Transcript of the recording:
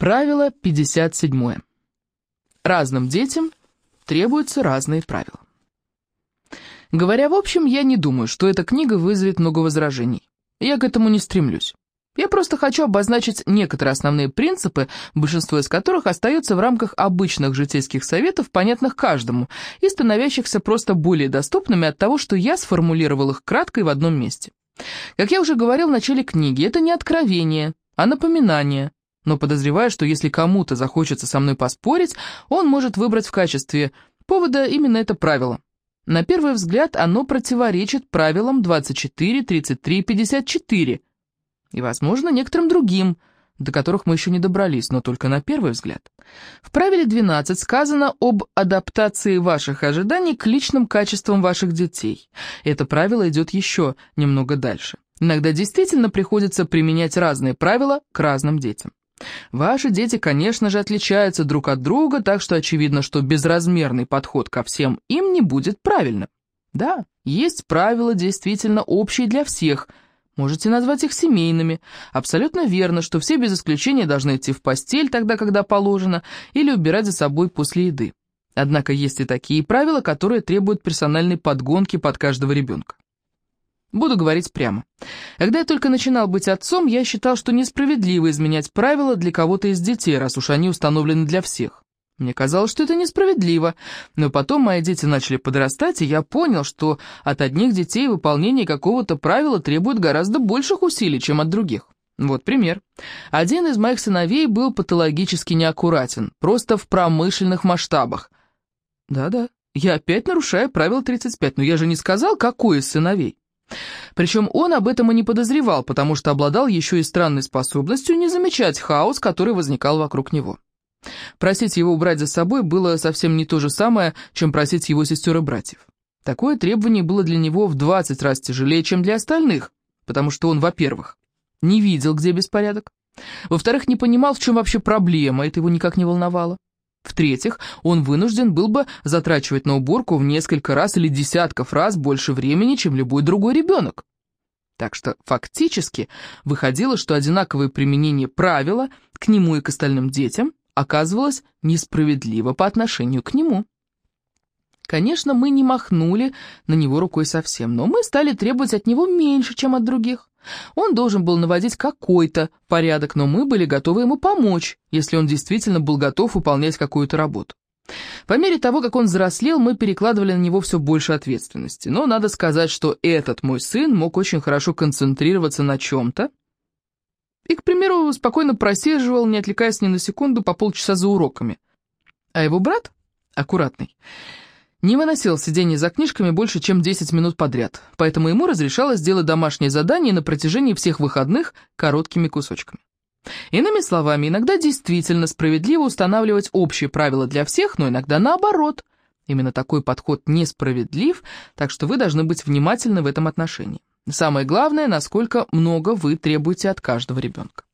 Правило 57. Разным детям требуются разные правила. Говоря в общем, я не думаю, что эта книга вызовет много возражений. Я к этому не стремлюсь. Я просто хочу обозначить некоторые основные принципы, большинство из которых остается в рамках обычных житейских советов, понятных каждому, и становящихся просто более доступными от того, что я сформулировал их кратко и в одном месте. Как я уже говорил в начале книги, это не откровение, а напоминание, но подозреваю, что если кому-то захочется со мной поспорить, он может выбрать в качестве повода именно это правило. На первый взгляд оно противоречит правилам 24, 33 54 и, возможно, некоторым другим, до которых мы еще не добрались, но только на первый взгляд. В правиле 12 сказано об адаптации ваших ожиданий к личным качествам ваших детей. Это правило идет еще немного дальше. Иногда действительно приходится применять разные правила к разным детям. Ваши дети, конечно же, отличаются друг от друга, так что очевидно, что безразмерный подход ко всем им не будет правильным. Да, есть правила действительно общие для всех, можете назвать их семейными. Абсолютно верно, что все без исключения должны идти в постель тогда, когда положено, или убирать за собой после еды. Однако есть и такие правила, которые требуют персональной подгонки под каждого ребенка. Буду говорить прямо. Когда я только начинал быть отцом, я считал, что несправедливо изменять правила для кого-то из детей, раз уж они установлены для всех. Мне казалось, что это несправедливо, но потом мои дети начали подрастать, и я понял, что от одних детей выполнение какого-то правила требует гораздо больших усилий, чем от других. Вот пример. Один из моих сыновей был патологически неаккуратен, просто в промышленных масштабах. Да-да, я опять нарушаю правило 35, но я же не сказал, какой из сыновей. Причем он об этом и не подозревал, потому что обладал еще и странной способностью не замечать хаос, который возникал вокруг него. Просить его убрать за собой было совсем не то же самое, чем просить его сестер и братьев. Такое требование было для него в 20 раз тяжелее, чем для остальных, потому что он, во-первых, не видел, где беспорядок, во-вторых, не понимал, в чем вообще проблема, это его никак не волновало. В-третьих, он вынужден был бы затрачивать на уборку в несколько раз или десятков раз больше времени, чем любой другой ребенок. Так что фактически выходило, что одинаковое применение правила к нему и к остальным детям оказывалось несправедливо по отношению к нему. Конечно, мы не махнули на него рукой совсем, но мы стали требовать от него меньше, чем от других. Он должен был наводить какой-то порядок, но мы были готовы ему помочь, если он действительно был готов выполнять какую-то работу. По мере того, как он взрослел, мы перекладывали на него все больше ответственности. Но надо сказать, что этот мой сын мог очень хорошо концентрироваться на чем-то. И, к примеру, спокойно просиживал, не отвлекаясь ни на секунду, по полчаса за уроками. А его брат, аккуратный, не выносил сидение за книжками больше, чем 10 минут подряд, поэтому ему разрешалось делать домашние задания на протяжении всех выходных короткими кусочками. Иными словами, иногда действительно справедливо устанавливать общие правила для всех, но иногда наоборот. Именно такой подход несправедлив, так что вы должны быть внимательны в этом отношении. Самое главное, насколько много вы требуете от каждого ребенка.